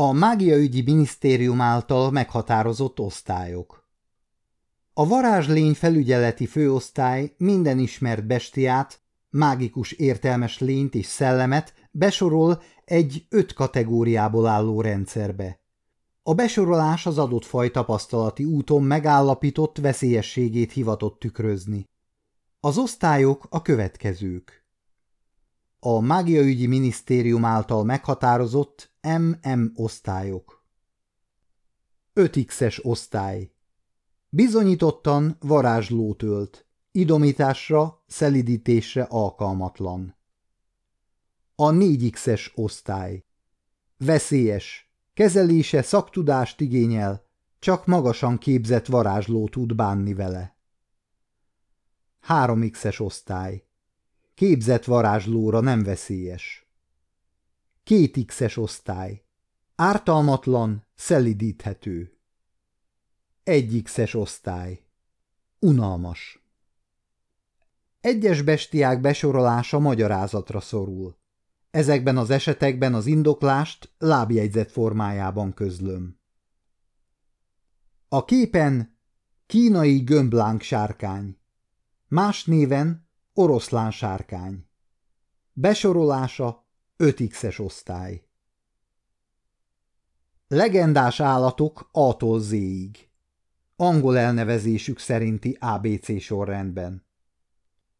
A mágiaügyi minisztérium által meghatározott osztályok A varázslény felügyeleti főosztály minden ismert bestiát, mágikus értelmes lényt és szellemet besorol egy öt kategóriából álló rendszerbe. A besorolás az adott faj tapasztalati úton megállapított veszélyességét hivatott tükrözni. Az osztályok a következők. A mágiaügyi minisztérium által meghatározott MM osztályok. 5X-es osztály. Bizonyítottan varázslótölt, idomításra, szelidítésre alkalmatlan. A 4X-es osztály. Veszélyes, kezelése szaktudást igényel, csak magasan képzett varázsló tud bánni vele. 3X-es osztály Képzett varázslóra nem veszélyes. Két X-es osztály. Ártalmatlan, szelidíthető. Egy X-es osztály. Unalmas. Egyes bestiák besorolása magyarázatra szorul. Ezekben az esetekben az indoklást lábjegyzet formájában közlöm. A képen kínai gömblánk sárkány, más néven oroszlán sárkány. Besorolása 5x-es osztály. Legendás állatok A-tól Z-ig. Angol elnevezésük szerinti ABC sorrendben.